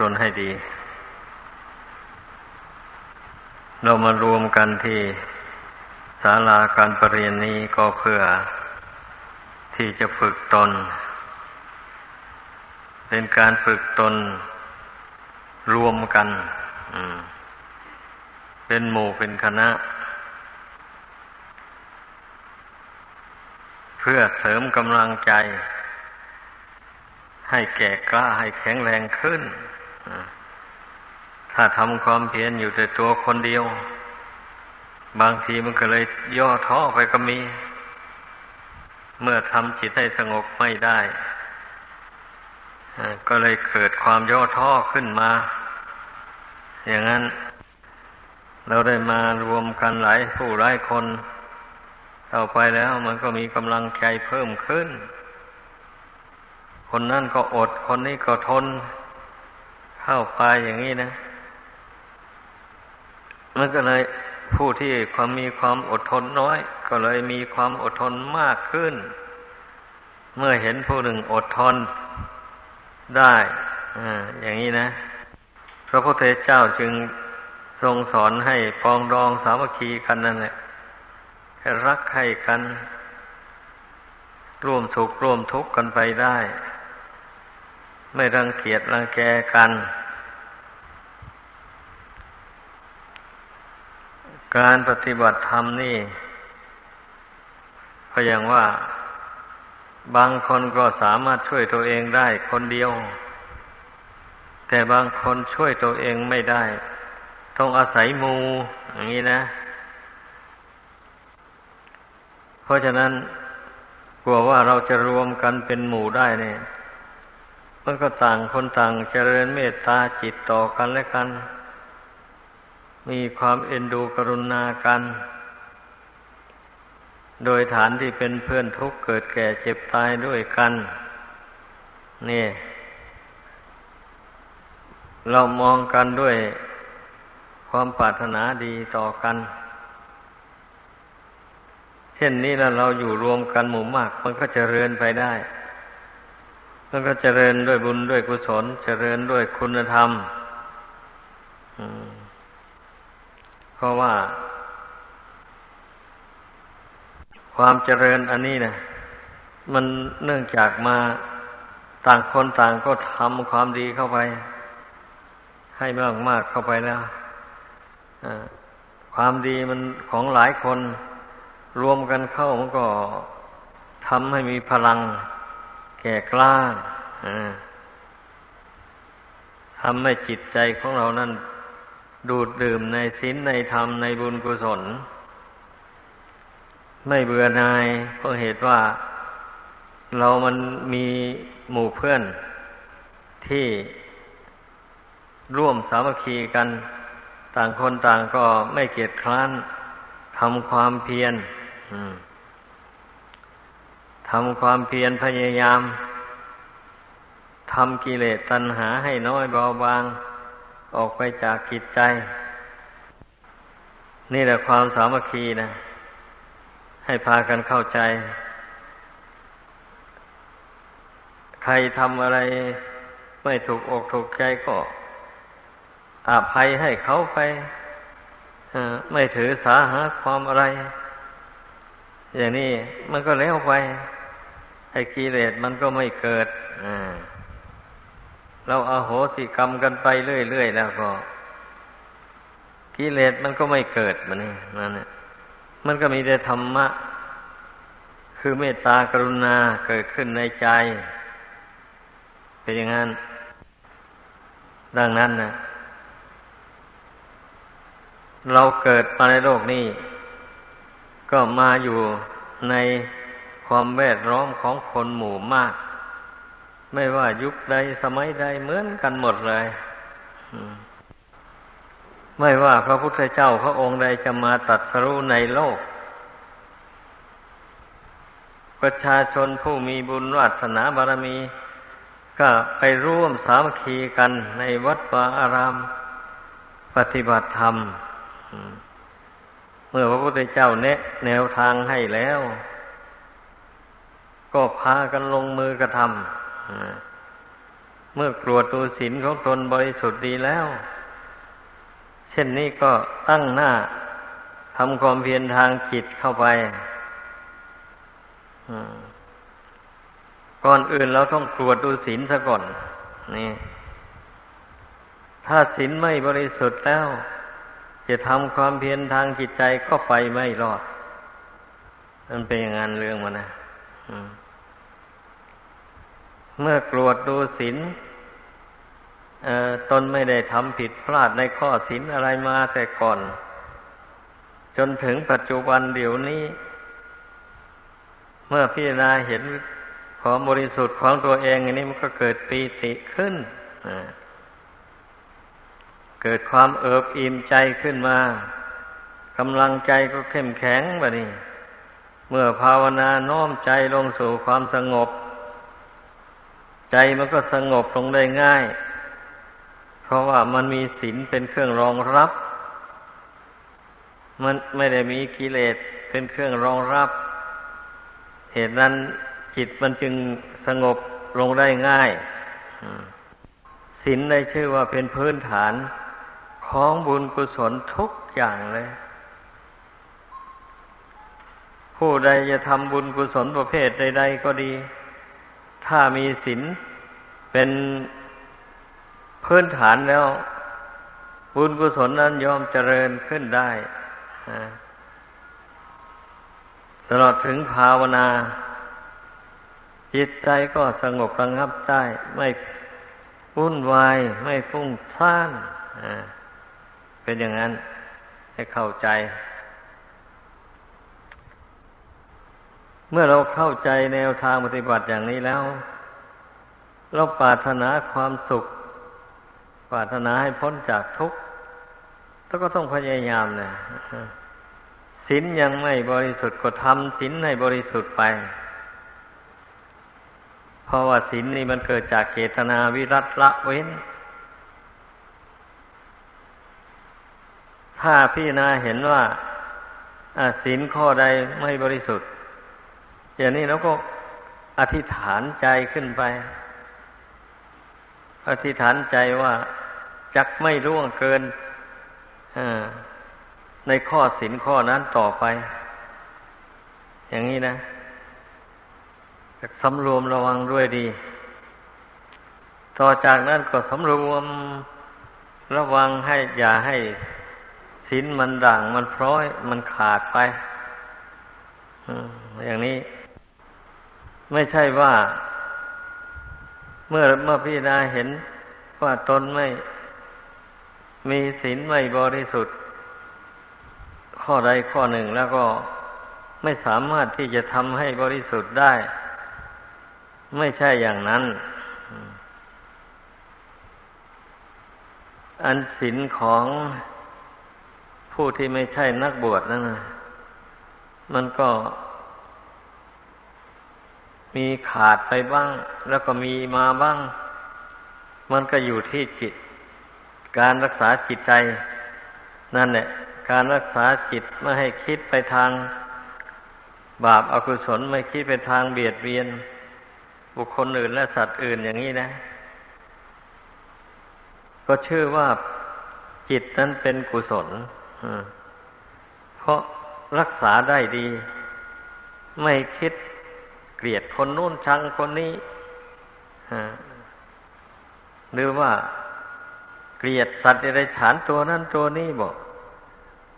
ตใจของตนให้ดี เรามารวมกันที่ศาลาการประเรียนนี้ก็เพื่อที่จะฝึกตน เป็นการฝึกตนรวมกัน เป็นหมู่เป็นคณะ เพื่อเสริมกำลังใจ ให้แก่กล้าให้แข็งแรงขึ้น ถ้าทำความเพียรอยู่แต่ตัวคนเดียว บางทีมันก็เลยย่อท้อไปก็มี เมื่อทำจิตให้สงบไม่ได้ ก็เลยเกิดความย่อท้อขึ้นมา อย่างนั้น เราได้มารวมกันหลายผู้หลายคนต่อไปแล้วมันก็มีกำลังใจเพิ่มขึ้น คนนั่นก็อด คนนี้ก็ทน เข้าไปอย่างนี้นะ มันก็เลยผู้ที่ความมีความอดทนน้อย ก็เลยมีความอดทนมากขึ้น เมื่อเห็นผู้หนึ่งอดทนได้ออย่างนี้นะ พระพุทธเจ้าจึงทรงสอนให้ปองดองสามัคคีกันนั่นแหละให้รักให้กัน ร่วมสุขร่วมทุกข์กันไปได้ ไม่รังเกียจรังแกกัน การปฏิบัติธรรมนี่ก็อย่างว่าบางคนก็สามารถช่วยตัวเองได้คนเดียว แต่บางคนช่วยตัวเองไม่ได้ ต้องอาศัยมูอย่างนี้นะ เพราะฉะนั้นกลัวว่าเราจะรวมกันเป็นหมู่ได้เนี่ยมันก็ต่างคนต่างเจริญเมตตาจิตต่อกันและกัน มีความเอ็นดูกรุณากัน โดยฐานที่เป็นเพื่อนทุกข์เกิดแก่เจ็บตายด้วยกัน นี่ เรามองกันด้วยความปรารถนาดีต่อกัน เช่นนี้แล้วเราอยู่รวมกันหมู่มาก มันก็จเจริญไปได้มันก็เจริญด้วยบุญด้วยกุศลเจริญด้วยคุณธรรมเพราะว่า ความเจริญอันนี้นะมันเนื่องจากมาต่างคนต่างก็ทำความดีเข้าไป ให้มากมากเข้าไปแล้วความดีมันของหลายคน รวมกันเข้ามันก็ทำให้มีพลัง แก่กล้าทำให้จิตใจของเรานั้น ดูดดื่มในศีลในธรรมในบุญกุศล ไม่เบื่อนายเพราะเหตุว่าเรามันมีหมู่เพื่อนที่ร่วมสามัคคีกัน ต่างคนต่างก็ไม่เกียจคร้านทำความเพียรทำความเพียรพยายามทำกิเลสตัณหาให้น้อยเบาบาง ออกไปจากกิจใจ นี่แหละความสามัคคีนะ ให้พากันเข้าใจ ใครทำอะไรไม่ถูกอกถูกใจก็อาภัยให้เขาไปไม่ถือสาหาความอะไร อย่างนี้มันก็แล้วไปไอ้กิเลสมันก็ไม่เกิด อ่า เราอาโหสิกรรมกันไปเรื่อยๆแล้วก็กิเลสมันก็ไม่เกิดมันนี่นั่นมันก็มีแต่ธรรมะ คือเมตตากรุณาเกิดขึ้นในใจ เป็นอย่างนั้น ดังนั้นนะเราเกิดมาในโลกนี้ ก็มาอยู่ในความแวดล้อมของคนหมู่มาก ไม่ว่ายุคใดสมัยใดเหมือนกันหมดเลยไม่ว่าพระพุทธเจ้าพระองค์ใดจะมาตัดสรู้ในโลก ประชาชนผู้มีบุญวัฒนาบารมี ก็ไปร่วมสามัคคีกันในวัดวาอาราม ปฏิบัติธรรม เมื่อพระพุทธเจ้าแนะแนวทางให้แล้ว ก็พากันลงมือกระทำ เมื่อกรวดดูศีลของตนบริสุทธิ์ดีแล้ว เช่นนี้ก็ตั้งหน้าทำความเพียรทางจิตเข้าไปก่อนอื่นเราต้องตรวจดูศีลซะก่อน นี่ ถ้าศีลไม่บริสุทธิ์แล้ว จะทำความเพียรทางจิตใจก็ไปไม่รอด มันเป็นอย่างนั้นเรื่องมันนะ เมื่อกรวดดูศีลตนไม่ได้ทำผิดพลาดในข้อศีลอะไรมาแต่ก่อน จนถึงปัจจุบันเดี๋ยวนี้ เมื่อพิจารณาเห็นความบริสุทธิ์ของตัวเองอันนี้มันก็เกิดปีติขึ้นเกิดความเอิบอิ่มใจขึ้นมากำลังใจก็เข้มแข็งแบบนี้ เมื่อภาวนาน้อมใจลงสู่ความสงบ ใจมันก็สงบลงได้ง่าย เพราะว่ามันมีศีลเป็นเครื่องรองรับ มันไม่ได้มีกิเลสเป็นเครื่องรองรับ เหตุนั้นจิตมันจึงสงบลงได้ง่ายศีลได้ชื่อว่าเป็นพื้นฐานของบุญกุศลทุกอย่างเลย ผู้ใดจะทำบุญกุศลประเภทใด ๆ ก็ดี ถ้ามีศีลเป็นพื้นฐานแล้ว บุญกุศลนั้นยอมเจริญขึ้นได้ตลอดถึงภาวนา จิตใจก็สงบระงับได้ ไม่วุ่นวาย ไม่ฟุ้งซ่านเป็นอย่างนั้น ให้เข้าใจ เมื่อเราเข้าใจแนวทางปฏิบัติอย่างนี้แล้ว เราปรารถนาความสุข ปรารถนาให้พ้นจากทุกข์แล้วก็ต้องพยายามเนี่ยศีลยังไม่บริสุทธิ์ก็ทำศีลให้บริสุทธิ์ไป เพราะว่าศีลนี่มันเกิดจากเจตนาวิรัตละเว้น ถ้าพี่นาเห็นว่าศีลข้อใดไม่บริสุทธิ์ อย่างนี้เราก็อธิษฐานใจขึ้นไป อธิษฐานใจว่าจักไม่ร่วงเกินในข้อศีลข้อนั้นต่อไป อย่างนี้นะสำรวมระวังด้วยดี ต่อจากนั้นก็สำรวมระวังให้อย่าให้สินมันด่างมันพร้อย มันขาดไปอย่างนี้ ไม่ใช่ว่า เมื่อเมื่อพี่นาเห็นว่าตนไม่มีศีลไม่บริสุทธิ์ ข้อใดข้อหนึ่งแล้วก็ไม่สามารถที่จะทำให้บริสุทธิ์ได้ ไม่ใช่อย่างนั้น อันศีลของผู้ที่ไม่ใช่นักบวชนั่นนะมันก็ มีขาดไปบ้าง แล้วก็มีมาบ้าง มันก็อยู่ที่จิต การรักษาจิตใจ นั่นแหละ การรักษาจิตไม่ให้คิดไปทาง บาปอากุศลไม่คิดไปทางเบียดเบียน บุคคลอื่นและสัตว์อื่นอย่างนี้นะ ก็ชื่อว่าจิตนั้นเป็นกุศลเพราะรักษาได้ดี ไม่คิด เกลียดคนนู้นชังคนนี้หรือว่าเกลียดสัตว์ในฐานตัวนั้นตัวนี้บอก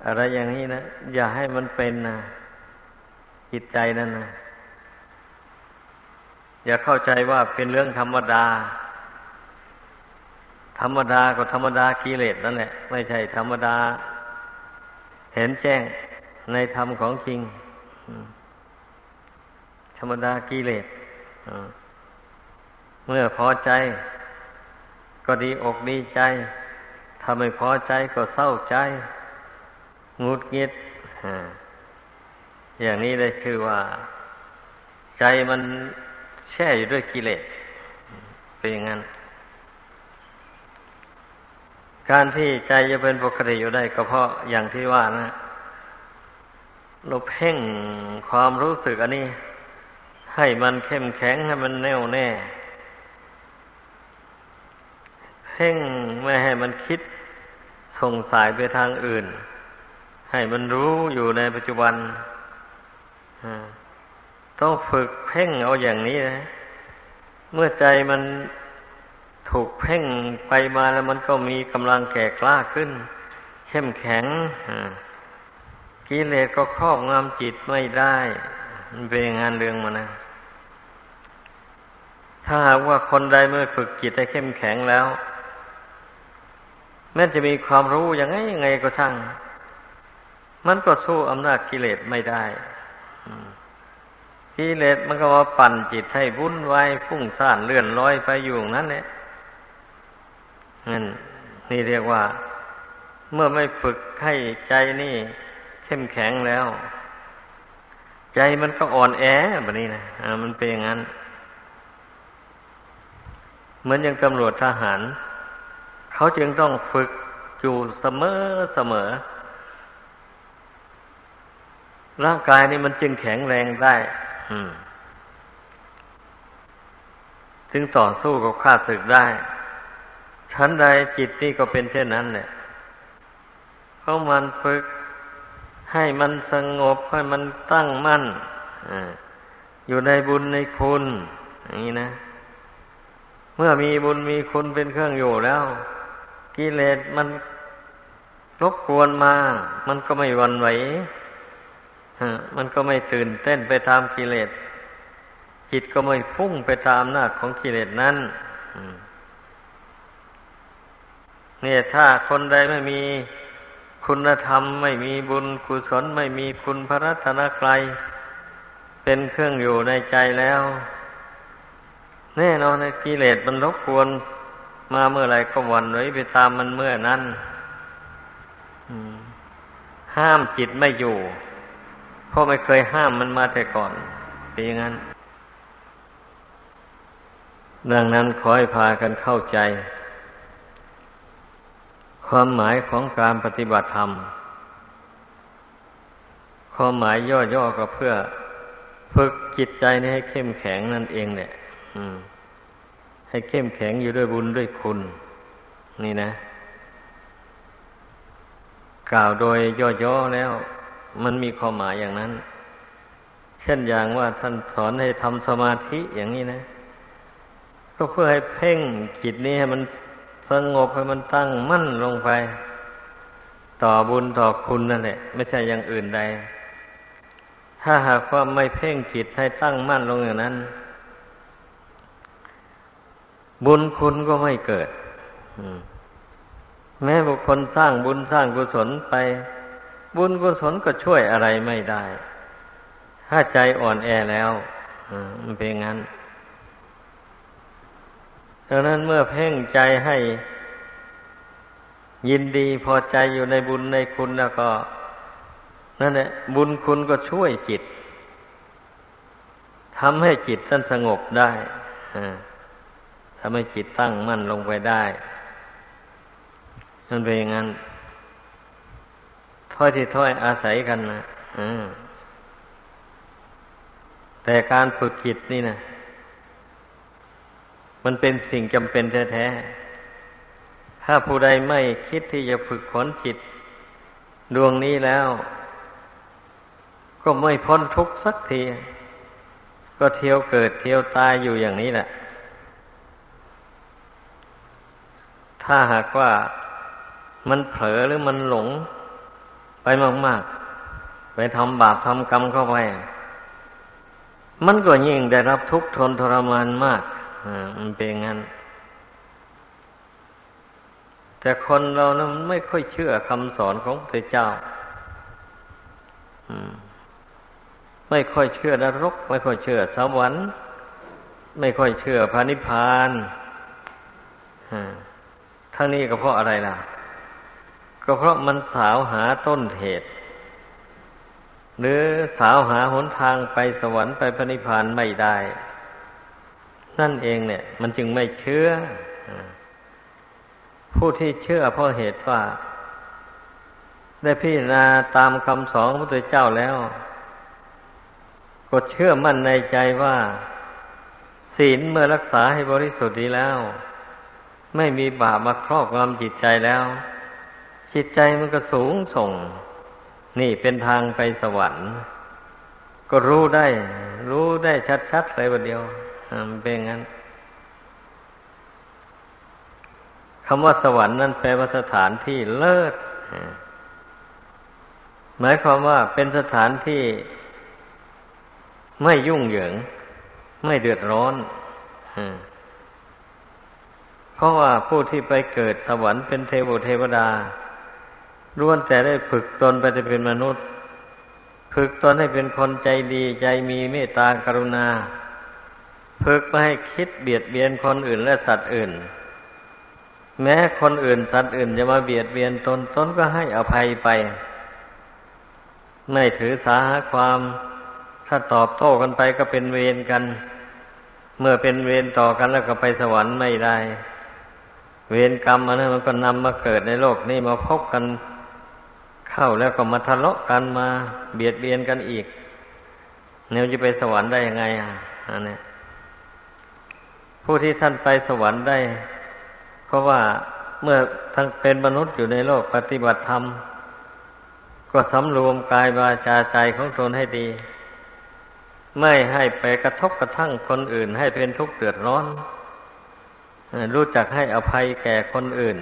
อะไรอย่างนี้นะ อย่าให้มันเป็นนะจิตใจนั่นนะอย่าเข้าใจว่าเป็นเรื่องธรรมดา ธรรมดาก็ธรรมดากิเลสนั่นแหละ ไม่ใช่ธรรมดา เห็นแจ้งในธรรมของจริงธ รรมดากิเลสเมื่อพอใจ ก็ดีอกดีใจ ถ้าไม่พอใจก็เศร้าใจงุดงิดอย่างนี้ได้ชื่อว่า ใจมันแช่อยู่ด้วยกิเลสเป็นอย่างนั้น การที่ใจจะเป็นปกติอยู่ได้ก็เพราะอย่างที่ว่านะเราเพ่งความรู้สึกอันนี้ ให้มันเข้มแข็งให้มันแน่วแน่เพ่งไม่ให้มันคิดส่งสายไปทางอื่น ให้มันรู้อยู่ในปัจจุบันต้องฝึกเพ่งเอาอย่างนี้นะเมื่อใจมันถูกเพ่งไปมาแล้วมันก็มีกำลังแก่กล้าขึ้น เข้มแข็งกิเลสก็ครอบงำจิตไม่ได้ มันเป็นงานเรื่องมานะ ถ้าหากว่าคนใดเมื่อฝึกจิตให้เข้มแข็งแล้ว แม้จะมีความรู้ยังไงยังไงก็ช่าง มันก็สู้อำนาจกิเลสไม่ได้กิเลสมันก็มาปั่นจิตให้วุ่นวายฟุ้งซ่านเลื่อนลอยไปอยู่นั้นเนี่ยนั่นนี่เรียกว่า เมื่อไม่ฝึกให้ใจนี่ เข้มแข็งแล้ว ใจมันก็อ่อนแอแบบนี้นะมันเป็นอย่างนั้น เหมือนอย่างตำรวจทหาร เขาจึงต้องฝึกอยู่เสมอเสมอ ร่างกายนี่มันจึงแข็งแรงได้ถึงต่อสู้กับข้าศึกได้ชั้นใดจิตนี่ก็เป็นเช่นนั้นเนี่ยเขามันฝึก ให้มันสงบให้มันตั้งมั่นออยู่ในบุญในคุณอย่างนี้นะ เมื่อมีบุญมีคุณเป็นเครื่องอยู่แล้ว กิเลสมันรบกวนมา มันก็ไม่วันไหวมันก็ไม่ตื่นเต้นไปตามกิเลสจิตก็ไม่พุ่งไปตามหน้าของกิเลสนั้นเนี่ยถ้าคนใดไม่มีคุณธรรม ไม่มีบุญกุศลไม่มีคุณพระรัตนกรัยเป็นเครื่องอยู่ในใจแล้ว แน่นอนนกิเลสมันรบกวนมาเมื่อไรก็วันไว้ไปตามมันเมื่อนั้นห้ามจิตไม่อยู่ เพราะไม่เคยห้ามมันมาแต่ก่อนเป็นอย่างนั้น ดังนั้นขอให้พากันเข้าใจ ความหมายของการปฏิบัติธรรม ความหมายย่อๆก็เพื่อฝึกจิตใจนี้ให้เข้มแข็งนั่นเองเนี่ย ให้เข้มแข็งอยู่ด้วยบุญด้วยคุณ นี่นะ กล่าวโดยย่อๆแล้ว มันมีความหมายอย่างนั้น เช่นอย่างว่าท่านสอนให้ทำสมาธิอย่างนี้นะ ก็เพื่อให้เพ่งจิตนี้ให้มันสงบให้มันตั้งมั่นลงไป ต่อบุญต่อคุณนั่นแหละ ไม่ใช่อย่างอื่นใด ถ้าหากว่าไม่เพ่งจิตให้ตั้งมั่นลงอย่างนั้น บุญคุณก็ไม่เกิดแม้บุคคลสร้างบุญสร้างกุศลไป บุญกุศลก็ช่วยอะไรไม่ได้ ถ้าใจอ่อนแอแล้วมันเป็นงั้นดังนั้นเมื่อเพ่งใจให้ยินดีพอใจอยู่ในบุญในคุณแล้วก็ นั่นแหละบุญคุณก็ช่วยจิตทำให้จิตท่านสงบได้ ทำให้จิตตั้งมั่นลงไปได้นั่นเป็นอย่างนั้นถ้อยที่ถ้อยอาศัยกันนะแต่การฝึกจิตนี่นะมันเป็นสิ่งจำเป็นแท้ๆ ถ้าผู้ใดไม่คิดที่จะฝึกฝนจิต ดวงนี้แล้ว ก็ไม่พ้นทุกข์สักที ก็เที่ยวเกิดเที่ยวตายอยู่อย่างนี้แหละ ถ้าหากว่ามันเผลอหรือมันหลงไปมาก ๆ ไปทำบาปทำกรรมเข้าไป มันก็ยิ่งได้รับทุกข์ทนทรมานมากมันเป็นงั้น แต่คนเรานะมันไม่ค่อยเชื่อคำสอนของพระเจ้าไม่ค่อยเชื่อนรก ไม่ค่อยเชื่อสวรรค์ ไม่ค่อยเชื่อพระนิพพาน ทั้งนี้ก็เพราะอะไรล่ะ ก็เพราะมันสาวหาต้นเหตุ หรือสาวหาหนทางไปสวรรค์ไปพระนิพพานไม่ได้ นั่นเองเนี่ย มันจึงไม่เชื่อ ผู้ที่เชื่อเพราะเหตุว่า ได้พิจารณาตามคำสอนพระพุทธเจ้าแล้ว ก็เชื่อมั่นในใจว่า ศีลเมื่อรักษาให้บริสุทธิ์ดีแล้ว ไม่มีบาปมาครอบงำจิตใจแล้ว จิตใจมันก็สูงส่ง นี่เป็นทางไปสวรรค์ ก็รู้ได้ รู้ได้ชัดๆเลยวันเดียวมันเป็นงั้นคำว่าสวรรค์นั้นแปลว่าสถานที่เลิศหมายความว่าเป็นสถานที่ไม่ยุ่งเหยิง ไม่เดือดร้อน ราะว่าผู้ที่ไปเกิดสวรรค์เป็นเทวเทวดาล้วนแต่ได้ฝึกตนไปจะเป็นมนุษย์ ฝึกตนให้เป็นคนใจดีใจมีเมตตากรุณา ฝึกไม่ให้คิดเบียดเบียนคนอื่นและสัตว์อื่น แม้คนอื่นสัตว์อื่นจะมาเบียดเบียนตนตนก็ให้อภัยไป ไม่ถือสาความถ้าตอบโต้กันไปก็เป็นเวรกัน เมื่อเป็นเวรต่อกันแล้วก็ไปสวรรค์ไม่ได้ เวรกรรมอันนั้นมันก็นำมาเกิดในโลกนี้มาพบกัน เข้าแล้วก็มาทะเลาะกันมา เบียดเบียนกันอีกเนวจะไปสวรรค์ได้ยังไงอะอันนี้ผู้ที่ท่านไปสวรรค์ได้ เพราะว่าเมื่อทั้งเป็นมนุษย์อยู่ในโลกปฏิบัติธรรม ก็สำรวมกายวาจาใจของตนให้ดี ไม่ให้ไปกระทบกระทั่งคนอื่นให้เป็นทุกข์เดือดร้อน รู้จักให้อภัยแก่คนอื่น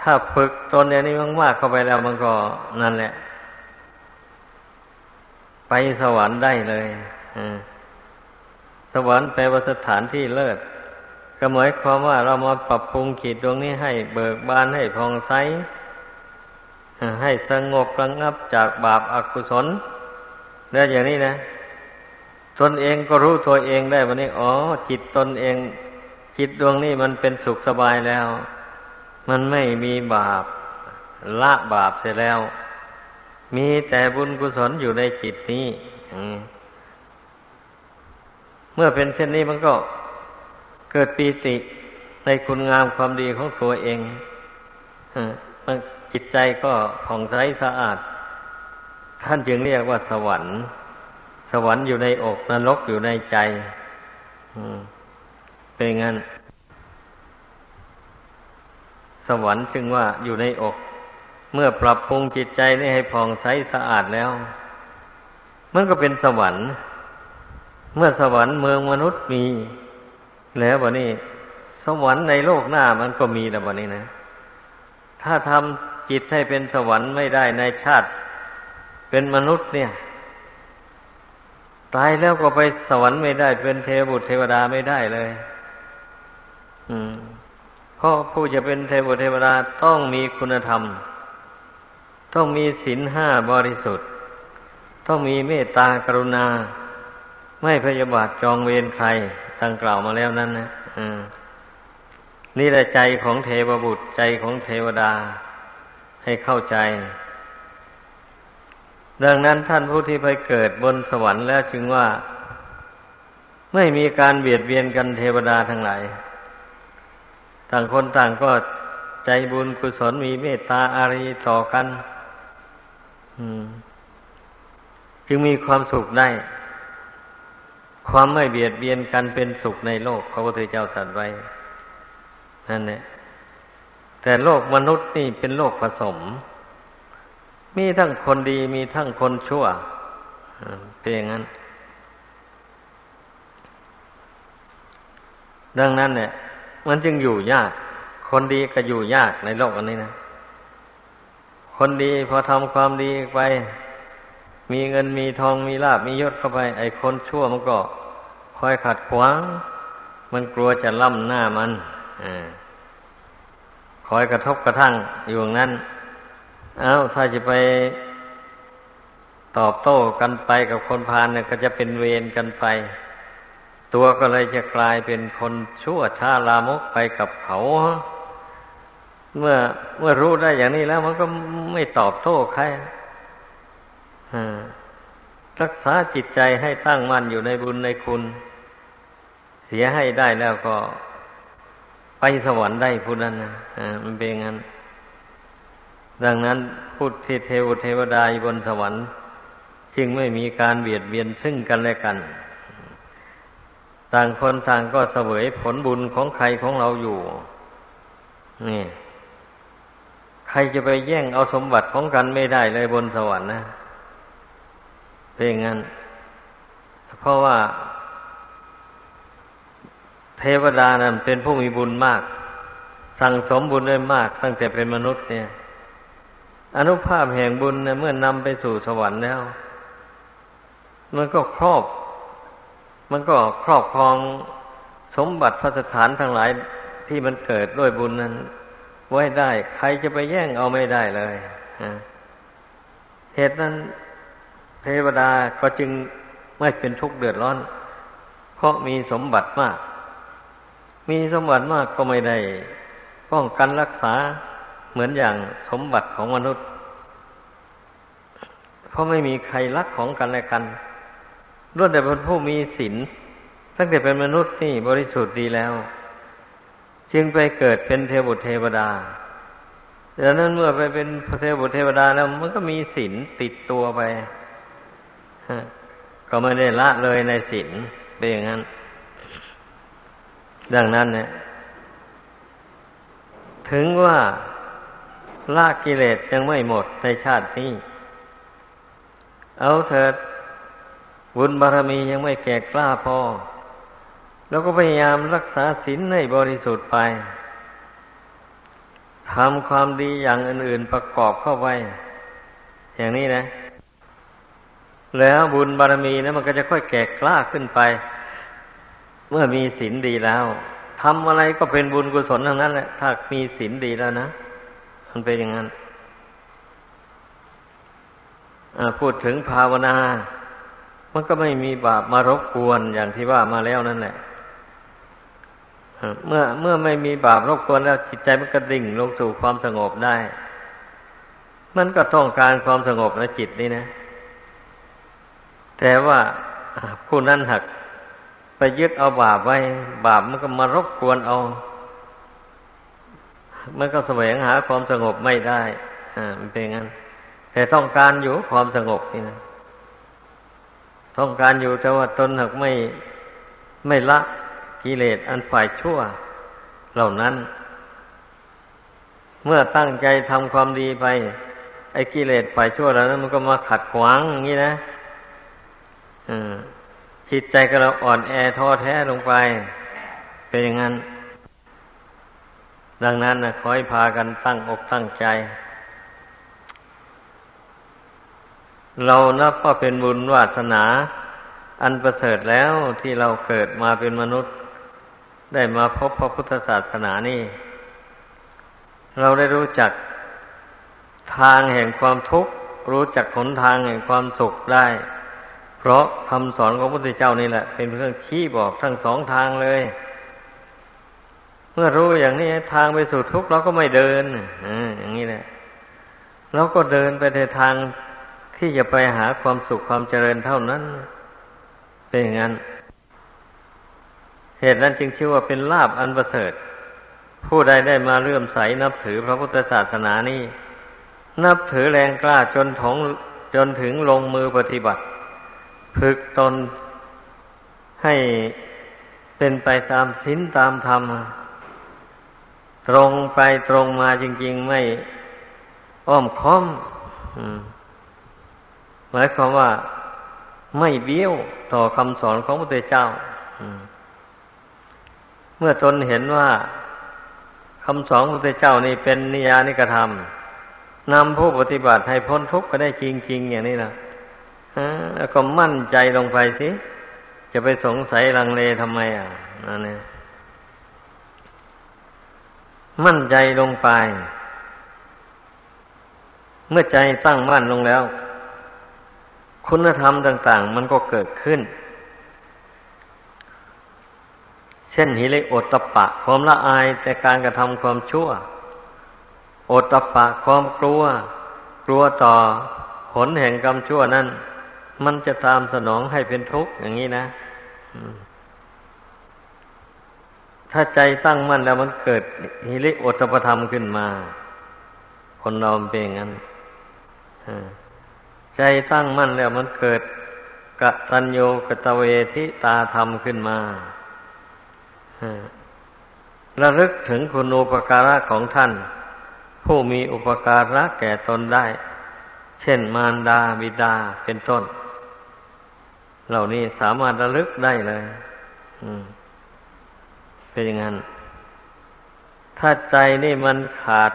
ถ้าฝึกตนอย่างนี้มากๆเข้าไปแล้วมันก็นั่นแหละ ไปสวรรค์ได้เลยสวรรค์แปลว่าสถานที่เลิศก็หมายความว่าเรามาปรับปรุงขีดดวงนี้ให้เบิกบานให้พองใสให้สงบระงับจากบาปอากุศลได้อย่างนี้นะ ตนเองก็รู้ตัวเองได้วันนี้อ๋อ จิตตนเอง จิตดวงนี้มันเป็นสุขสบายแล้ว มันไม่มีบาป ละบาปเสร็จแล้ว มีแต่บุญกุศลอยู่ในจิตนี้เมื่อเป็นเช่นนี้มันก็เกิดปีติในคุณงามความดีของตัวเองมันจิตใจก็ผ่องใสสะอาด ท่านจึงเรียกว่าสวรรค์ สวรรค์อยู่ในอกนรกอยู่ในใจเป็นงั้น สวรรค์จึงว่าอยู่ในอก เมื่อปรับปรุงจิตใจนี่ให้ผ่องใสสะอาดแล้ว มันก็เป็นสวรรค์ เมื่อสวรรค์เมืองมนุษย์มี แล้ววันนี้สวรรค์ในโลกหน้ามันก็มีแล้ววันนี้นะ ถ้าทำจิตให้เป็นสวรรค์ไม่ได้ในชาติ เป็นมนุษย์เนี่ย ตายแล้วก็ไปสวรรค์ไม่ได้ เป็นเทวบุตรเทวดาไม่ได้เลย อืมเพราะผู้จะเป็นเทวเทวดาต้องมีคุณธรรม ต้องมีศีลห้าบริสุทธิ์ ต้องมีเมตตากรุณา ไม่พยาบาทจองเวรใครตั้งกล่าวมาแล้วนั้นนะนี่แหละใจของเทวบุตรใจของเทวดาให้เข้าใจ ดังนั้นท่านผู้ที่ไปเกิดบนสวรรค์แล้วจึงว่า ไม่มีการเบียดเบียนกันเทวดาทั้งหลายต่างคนต่างก็ใจบุญกุศลมีเมตตาอารีต่อกันจึงมีความสุขได้ ความไม่เบียดเบียนกันเป็นสุขในโลกพระพุทธเจ้าตรัสไว้นั่นแหละแต่โลกมนุษย์นี่เป็นโลกผสม มีทั้งคนดีมีทั้งคนชั่วเป็นอย่างนั้น ดังนั้นเนี่ยมันจึงอยู่ยาก คนดีก็อยู่ยากในโลกอันนี้นะ คนดีพอทำความดีไป มีเงินมีทองมีลาบมียศเข้าไป ไอ้คนชั่วมันก็คอยขัดขวาง มันกลัวจะล่ำหน้ามันอคอยกระทบกระทั่งอยู่ยงนั้น เอา้าถ้าจะไปตอบโต้กันไปกับคนพาลเนี่ยก็จะเป็นเวรกันไป ตัวก็เลยจะกลายเป็นคนชั่วช้าลามกไปกับเขา เมื่อเมื่อรู้ได้อย่างนี้แล้ว มันก็ไม่ตอบโต้ใครรักษาจิตใจให้ตั้งมั่นอยู่ในบุญในคุณ เสียให้ได้แล้วก็ ไปสวรรค์ได้ผู้นั้นนะมันเป็นงั้น ดังนั้นพูดเทวเทวดาบนสวรรค์ จึงไม่มีการเบียดเบียนซึ่งกันและกัน ต่างคนต่างก็เสวยผลบุญของใครของเราอยู่ นี่ ใครจะไปแย่งเอาสมบัติของกันไม่ได้เลยบนสวรรค์นะเป็นงั้น เพราะว่า เทวดานั้นเป็นผู้มีบุญมาก สั่งสมบุญได้มาก ตั้งแต่เป็นมนุษย์เนี่ย อนุภาพแห่งบุญเนี่ยเมื่อนำไปสู่สวรรค์แล้ว มันก็ครอบ มันก็ครอบครองสมบัติพระสถานทั้งหลายที่มันเกิดด้วยบุญนั้น ไว้ได้ ใครจะไปแย่งเอาไม่ได้เลยเหตุนั้นเทวดาก็จึงไม่เป็นทุกข์เดือดร้อน เพราะมีสมบัติมาก มีสมบัติมากก็ไม่ได้ ป้องกันรักษา เหมือนอย่างสมบัติของมนุษย์ เพราะไม่มีใครรักของกันและกันล้วนแต่เป็นผู้มีศีลตั้งแต่เป็นมนุษย์นี่บริสุทธิ์ดีแล้ว จึงไปเกิดเป็นเทวบุตรเทวดาดังนั้นเมื่อไปเป็นเทวบุตรเทวดาแล้ว มันก็มีศีลติดตัวไปก็ไม่ได้ละเลยในศีลเป็นอย่างนั้น ดังนั้นเนี่ยถึงว่า ละกิเลสยังไม่หมดในชาตินี้ เอาเถิดบุญบารมียังไม่แก่กล้าพอ แล้วก็พยายามรักษาศีลให้บริสุทธิ์ไปทำความดีอย่างอื่น ๆประกอบเข้าไป อย่างนี้นะ แล้วบุญบารมีนะมันก็จะค่อยแก่กล้าขึ้นไป เมื่อมีศีลดีแล้วทำอะไรก็เป็นบุญกุศลทั้งนั้นแหละถ้ามีศีลดีแล้วนะ มันเป็นอย่างนั้นพูดถึงภาวนา มันก็ไม่มีบาปมารบกวนอย่างที่ว่ามาแล้วนั่นแหละเมื่อเมื่อไม่มีบาปรบกวนแล้วจิตใจมันก็ดิ่งลงสู่ความสงบได้ มันก็ต้องการความสงบในจิตนี่นะ แต่ว่าผู้นั้นหัก ไปยึดเอาบาปไว้ บาปมันก็มารบกวนเอา มันก็แสวงหาความสงบไม่ได้ อ่าเป็นงั้น แต่ต้องการอยู่ความสงบนี่นะต้องการอยู่แต่ว่าตนหักไม่ไม่ละกิเลสอันฝ่ายชั่ว เหล่านั้น เมื่อตั้งใจทำความดีไป ไอ้กิเลสฝ่ายชั่วเหล่านั้นมันก็มาขัดขวางอย่างนี้นะจิตใจก็เราอ่อนแอท้อแท้ลงไป เป็นอย่างนั้น ดังนั้นนะคอยพากันตั้งอกตั้งใจ เรานับว่าเป็นบุญวาสนา อันประเสริฐแล้วที่เราเกิดมาเป็นมนุษย์ ได้มาพบพระพุทธศาสนานี่ เราได้รู้จักทางแห่งความทุกข์ รู้จักหนทางแห่งความสุขได้ เพราะคำสอนของพระพุทธเจ้านี่แหละ เป็นเครื่องชี้บอกทั้งสองทางเลย มื่อรู้อย่างนี้ทางไปสู่ทุกข์เราก็ไม่เดินอย่างนี้แหละเราก็เดินไปในทางที่จะไปหาความสุขความเจริญเท่านั้น เป็นอย่างนั้น เหตุนั้นจึงชื่อว่าเป็นลาบอันประเสริฐ ผู้ใดได้มาเลื่อมใสนับถือพระพุทธศาสนานี้ นับถือแรงกล้าจนถงจนถึงลงมือปฏิบัติฝึกตนให้เป็นไปตามศีลตามธรรม ตรงไปตรงมาจริง ๆ ไม่อ้อมค้อมหมายความว่าไม่เบี้ยวต่อคำสอนของพระพุทธเจ้าเมื่อตนเห็นว่าคำสอนพระพุทธเจ้านี่เป็นนิยานิกระทำนำผู้ปฏิบัติให้พ้นทุกข์ก็ได้จริง ๆ อย่างนี้นะแล้วก็มั่นใจลงไปสิจะไปสงสัยลังเลทำไมอะนั่นเอง มั่นใจลงไป เมื่อใจตั้งมั่นลงแล้ว คุณธรรมต่าง ๆ มันก็เกิดขึ้น เช่นหิริโอตปะ ความละอายแต่การกระทำความชั่ว โอตปะความกลัว กลัวต่อผลแห่งกรรมชั่วนั้น มันจะตามสนองให้เป็นทุกข์อย่างนี้นะ ถ้าใจตั้งมั่นแล้วมันเกิดฮิริโอตปธรรมขึ้นมา คนเราเป็นอย่างนั้นใจตั้งมั่นแล้วมันเกิดกตัญญูกตเวทิตาธรรมขึ้นมาระลึกถึงคุณูปการะของท่าน ผู้มีอุปการะแก่ตนได้ เช่นมารดาบิดาเป็นต้น เหล่านี้สามารถระลึกได้เลย เป็นอย่างนั้น ถ้าใจนี่มันขาด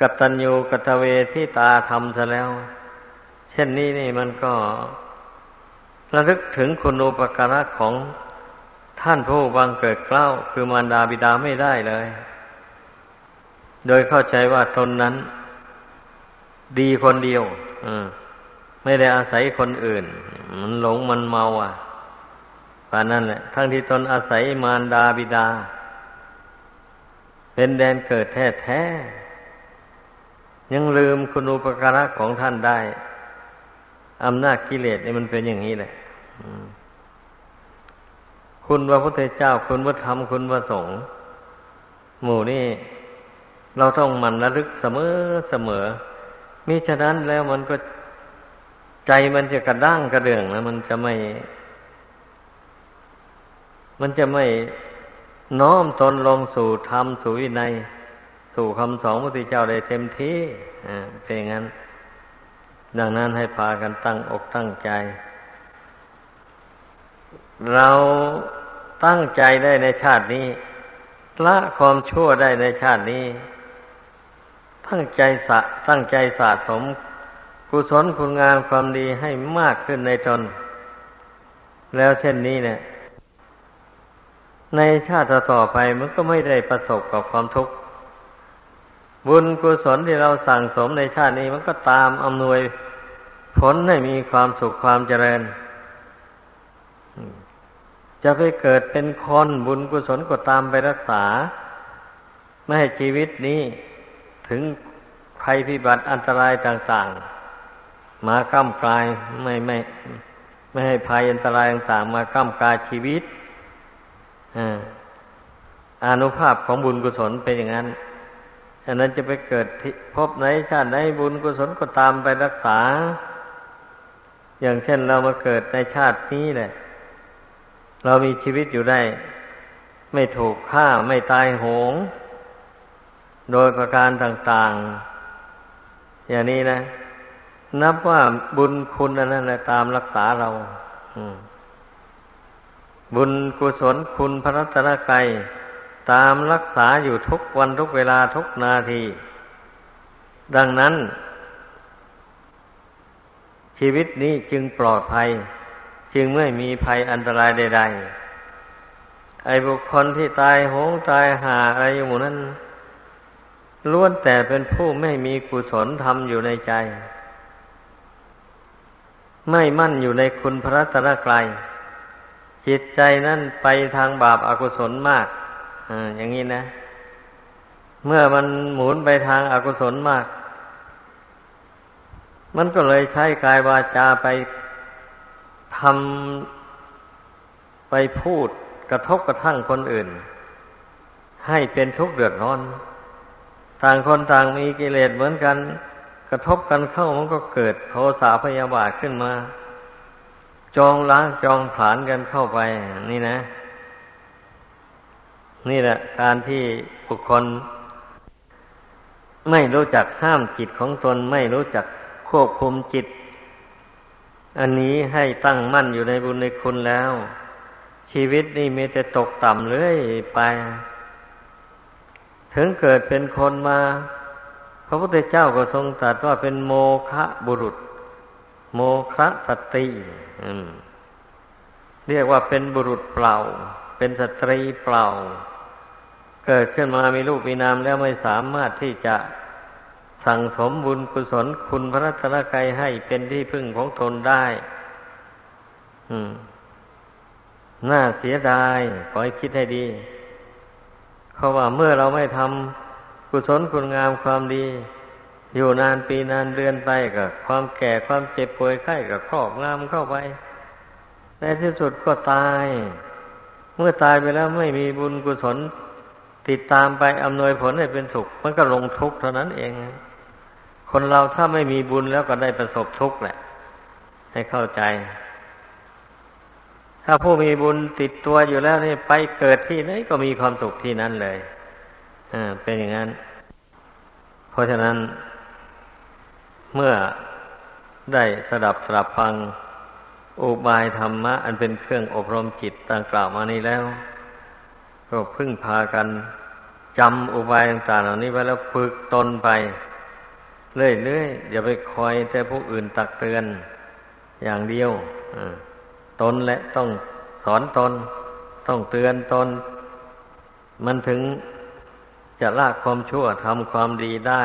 กตัญญูกตเวที่ตาทำซะแล้ว เช่นนี้นี่มันก็ระลึกถึงคุณูปการะของท่านผู้บังเกิดเกล้า คือมารดาบิดาไม่ได้เลย โดยเข้าใจว่าตนนั้น ดีคนเดียวไม่ได้อาศัยคนอื่น มันหลงมันเมาอะ ป่านนั้นแหละ ทั้งที่ตนอาศัยมารดาบิดา เป็นแดนเกิดแท้แท้ยังลืมคุณอุปการะของท่านได้อำนาจกิเลสเนี่ยมันเป็นอย่างนี้แหละคุณพระพุทธเจ้าคุณพระธรรมคุณพระสงฆ์หมู่นี่เราต้องมันระลึกเสมอเสมอมิฉะนั้นแล้วมันก็ใจมันจะกระด้างกระเดื่องนะมันจะไม่ มันจะไม่น้อมตนลงสู่ธรรมสู่วินัยสู่คำสอนพระพุทธเจ้าได้เต็มที่อ่าเป็นอย่างนั้น ดังนั้นให้พากันตั้งอกตั้งใจ เราตั้งใจได้ในชาตินี้ ละความชั่วได้ในชาตินี้ ตั้งใจสะตั้งใจสะสม กุศลคุณงามความดีให้มากขึ้นในตนแล้วเช่นนี้เนี่ย ในชาติต่อไปมันก็ไม่ได้ประสบกับความทุกข์บุญกุศลที่เราสั่งสมในชาตินี้มันก็ตามอำนวยผลให้มีความสุขความเจริญ จะไปเกิดเป็นคนบุญกุศลก็ตามไปรักษา ไม่ให้ชีวิตนี้ถึงภัยพิบัติอันตรายต่างๆ มาก้ำกลายไม่ไม่ ไม่ให้ภัยอันตรายต่างๆ มาก้ำกลายชีวิต อานุภาพของบุญกุศลเป็นอย่างนั้น ฉะนั้นจะไปเกิดพบไหนชาติไหนบุญกุศลก็ตามไปรักษา อย่างเช่นเรามาเกิดในชาตินี้แหละ เรามีชีวิตอยู่ได้ ไม่ถูกฆ่าไม่ตายโหง โดยประการต่าง ๆ อย่างนี้นะ นับว่าบุญคุณนั้นแหละตามรักษาเรา บุญกุศลคุณพระรัตนกรัยตามรักษาอยู่ทุกวันทุกเวลาทุกนาที ดังนั้น ชีวิตนี้จึงปลอดภัย จึงไม่มีภัยอันตรายใด ๆ ไอ้บุคคลที่ตายโหงตายหาอะไรอยู่หมู่นั้นล้วนแต่เป็นผู้ไม่มีกุศลธรรมอยู่ในใจ ไม่มั่นอยู่ในคุณพระรัตนกรัย จิตใจนั่นไปทางบาปอากุศลมากออย่างนี้นะ เมื่อมันหมุนไปทางอากุศลมาก มันก็เลยใช้กายวาจาไปทำไปพูดกระทบกระทั่งคนอื่น ให้เป็นทุกข์เดือดร้อน ต่างคนต่างมีกิเลสเหมือนกัน กระทบกันเข้ามันก็เกิดโทสะพยาบาทขึ้นมา จองล้างจองผานกันเข้าไป นี่นะ นี่แหละ การที่บุคคล ไม่รู้จักห้ามจิตของตนไม่รู้จักควบคุมจิต อันนี้ให้ตั้งมั่นอยู่ในบุญในคุณแล้ว ชีวิตนี่มีแต่ตกต่ำเรื่อยไป ถึงเกิดเป็นคนมา พระพุทธเจ้าก็ทรงตรัสว่าเป็นโมคะบุรุษ โมคะสตรีเรียกว่าเป็นบุรุษเปล่า เป็นสตรีเปล่า เกิดขึ้นมามีลูกมีนามแล้วไม่สามารถที่จะสั่งสมบุญกุศลคุณพระรัตนกายให้เป็นที่พึ่งของตนได้น่าเสียดาย ขอให้คิดให้ดีเขาว่าเมื่อเราไม่ทำกุศลคุณงามความดี อยู่นานปีนานเดือนไปกับความแก่ความเจ็บป่วยไข้กับครอบงามเข้าไปในที่สุดก็ตาย เมื่อตายไปแล้วไม่มีบุญกุศล ติดตามไปอำนวยผลให้เป็นสุข มันก็ลงทุกข์เท่านั้นเอง คนเราถ้าไม่มีบุญแล้วก็ได้ประสบทุกข์แหละ ให้เข้าใจ ถ้าผู้มีบุญติดตัวอยู่แล้วนี่ไปเกิดที่ไหนก็มีความสุขที่นั่นเลยอ่าเป็นอย่างนั้น เพราะฉะนั้น เมื่อได้สดับสดับฟังอุบายธรรมะ อันเป็นเครื่องอบรมจิตต่างกล่าวมานี้แล้ว ก็พึ่งพากันจำอุบายต่างๆเหล่านี้ไว้แล้วฝึกตนไป เรื่อยๆอย่าไปคอยแต่ผู้อื่นตักเตือนอย่างเดียวตนและต้องสอนตน ต้องเตือนตน มันถึงจะละความชั่วทำความดีได้